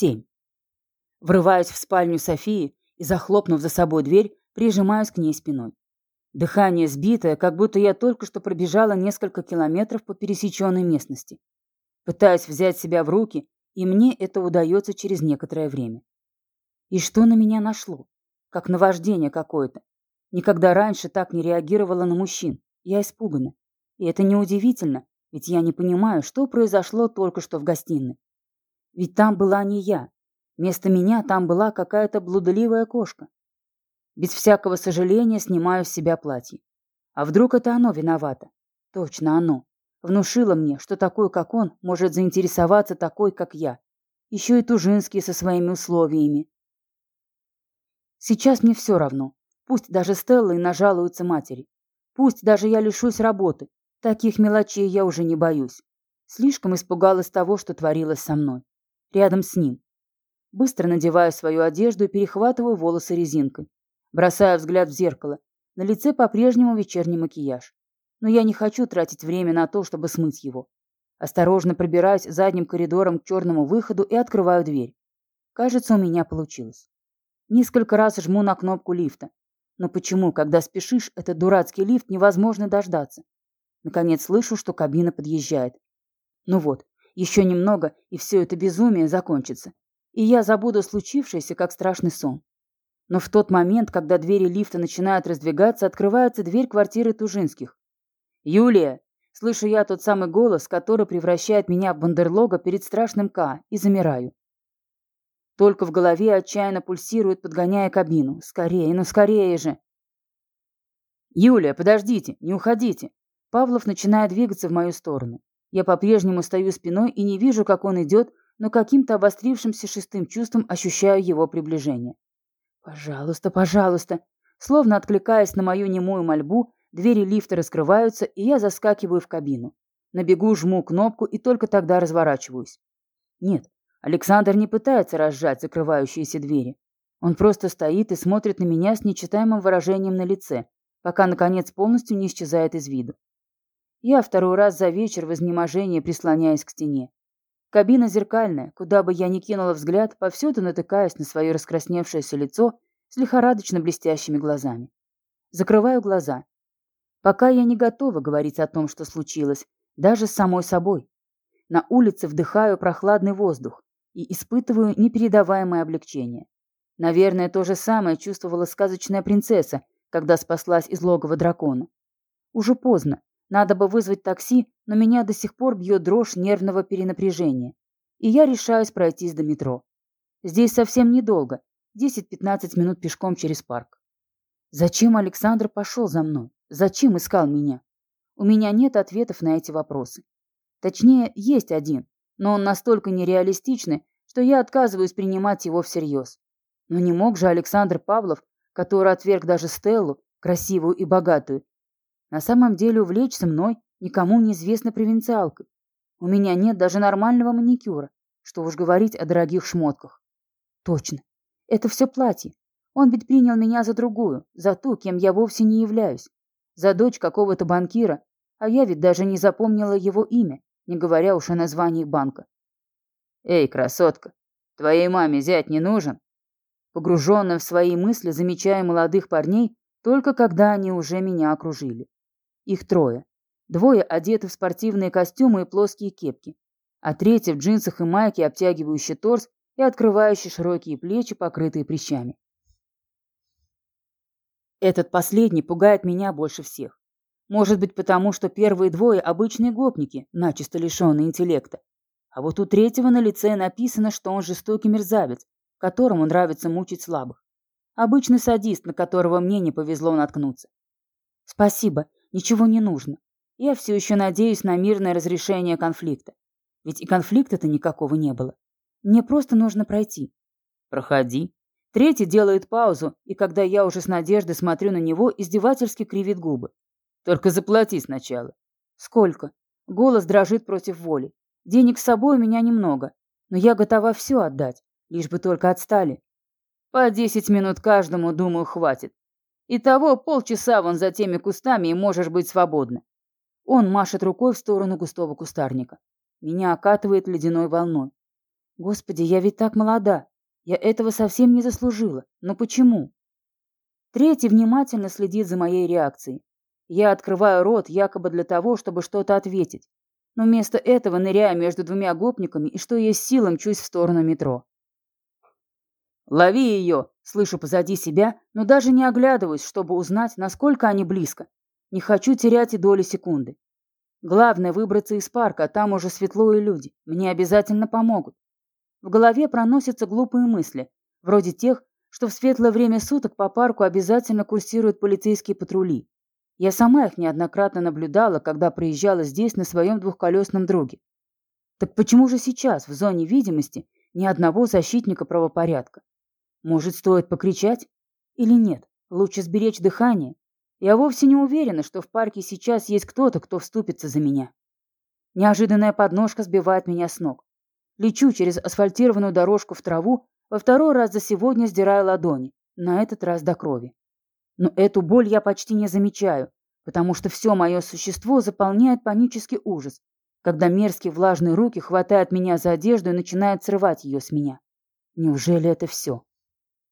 Семь. Врываюсь в спальню Софии и, захлопнув за собой дверь, прижимаюсь к ней спиной. Дыхание сбитое, как будто я только что пробежала несколько километров по пересеченной местности. Пытаюсь взять себя в руки, и мне это удается через некоторое время. И что на меня нашло? Как наваждение какое-то. Никогда раньше так не реагировала на мужчин. Я испугана. И это неудивительно, ведь я не понимаю, что произошло только что в гостиной. Ведь там была не я. Вместо меня там была какая-то блудливая кошка. Без всякого сожаления снимаю с себя платье. А вдруг это оно виновато? Точно оно. Внушило мне, что такой, как он, может заинтересоваться такой, как я. Еще и Тужинский со своими условиями. Сейчас мне все равно. Пусть даже Стелла и нажалуются матери. Пусть даже я лишусь работы. Таких мелочей я уже не боюсь. Слишком испугалась того, что творилось со мной рядом с ним. Быстро надеваю свою одежду и перехватываю волосы резинкой. Бросаю взгляд в зеркало. На лице по-прежнему вечерний макияж. Но я не хочу тратить время на то, чтобы смыть его. Осторожно пробираюсь задним коридором к черному выходу и открываю дверь. Кажется, у меня получилось. Несколько раз жму на кнопку лифта. Но почему, когда спешишь, этот дурацкий лифт невозможно дождаться? Наконец слышу, что кабина подъезжает. Ну вот, еще немного, и все это безумие закончится. И я забуду случившееся, как страшный сон. Но в тот момент, когда двери лифта начинают раздвигаться, открывается дверь квартиры Тужинских. «Юлия!» Слышу я тот самый голос, который превращает меня в бандерлога перед страшным К, и замираю. Только в голове отчаянно пульсирует, подгоняя кабину. «Скорее, ну скорее же!» «Юлия, подождите, не уходите!» Павлов начинает двигаться в мою сторону. Я по-прежнему стою спиной и не вижу, как он идет, но каким-то обострившимся шестым чувством ощущаю его приближение. «Пожалуйста, пожалуйста!» Словно откликаясь на мою немую мольбу, двери лифта раскрываются, и я заскакиваю в кабину. На бегу жму кнопку и только тогда разворачиваюсь. Нет, Александр не пытается разжать закрывающиеся двери. Он просто стоит и смотрит на меня с нечитаемым выражением на лице, пока, наконец, полностью не исчезает из виду. Я второй раз за вечер в изнеможении прислоняюсь к стене. Кабина зеркальная, куда бы я ни кинула взгляд, повсюду натыкаясь на свое раскрасневшееся лицо с лихорадочно блестящими глазами. Закрываю глаза. Пока я не готова говорить о том, что случилось, даже с самой собой. На улице вдыхаю прохладный воздух и испытываю непередаваемое облегчение. Наверное, то же самое чувствовала сказочная принцесса, когда спаслась из логова дракона. Уже поздно, надо бы вызвать такси, но меня до сих пор бьет дрожь нервного перенапряжения. И я решаюсь пройтись до метро. Здесь совсем недолго, 10-15 минут пешком через парк. Зачем Александр пошел за мной? Зачем искал меня? У меня нет ответов на эти вопросы. Точнее, есть один, но он настолько нереалистичный, что я отказываюсь принимать его всерьез. Но не мог же Александр Павлов, который отверг даже Стеллу, красивую и богатую, на самом деле увлечься мной никому неизвестной провинциалкой. У меня нет даже нормального маникюра, что уж говорить о дорогих шмотках. Точно. Это все платье. Он ведь принял меня за другую, за ту, кем я вовсе не являюсь. За дочь какого-то банкира, а я ведь даже не запомнила его имя, не говоря уж о названии банка. «Эй, красотка, твоей маме зять не нужен?» Погруженная в свои мысли, замечая молодых парней, только когда они уже меня окружили. Их трое. Двое одеты в спортивные костюмы и плоские кепки, а третий в джинсах и майке, обтягивающий торс и открывающий широкие плечи, покрытые прыщами. Этот последний пугает меня больше всех. Может быть, потому что первые двое – обычные гопники, начисто лишенные интеллекта. А вот у третьего на лице написано, что он жестокий мерзавец, которому нравится мучить слабых. Обычный садист, на которого мне не повезло наткнуться. Спасибо, ничего не нужно. Я все еще надеюсь на мирное разрешение конфликта. Ведь и конфликта-то никакого не было. Мне просто нужно пройти. Проходи. Третий делает паузу, и когда я уже с надеждой смотрю на него, издевательски кривит губы. Только заплати сначала. Сколько? Голос дрожит против воли. Денег с собой у меня немного, но я готова все отдать, лишь бы только отстали. По десять минут каждому, думаю, хватит. Итого полчаса вон за теми кустами и можешь быть свободна. Он машет рукой в сторону густого кустарника. Меня окатывает ледяной волной. Господи, я ведь так молода. Я этого совсем не заслужила. Но почему? Третий внимательно следит за моей реакцией. Я открываю рот якобы для того, чтобы что-то ответить. Но вместо этого ныряю между двумя гопниками и что есть силы мчусь в сторону метро. «Лови ее!» — слышу позади себя, но даже не оглядываюсь, чтобы узнать, насколько они близко. Не хочу терять и доли секунды. Главное выбраться из парка, а там уже светло и люди. Мне обязательно помогут. В голове проносятся глупые мысли, вроде тех, что в светлое время суток по парку обязательно курсируют полицейские патрули. Я сама их неоднократно наблюдала, когда проезжала здесь на своем двухколесном друге. Так почему же сейчас, в зоне видимости, ни одного защитника правопорядка? Может, стоит покричать? Или нет? Лучше сберечь дыхание? Я вовсе не уверена, что в парке сейчас есть кто-то, кто вступится за меня. Неожиданная подножка сбивает меня с ног. Лечу через асфальтированную дорожку в траву, во второй раз за сегодня сдираю ладони, на этот раз до крови. Но эту боль я почти не замечаю, потому что все мое существо заполняет панический ужас, когда мерзкие влажные руки хватают меня за одежду и начинают срывать ее с меня. Неужели это все?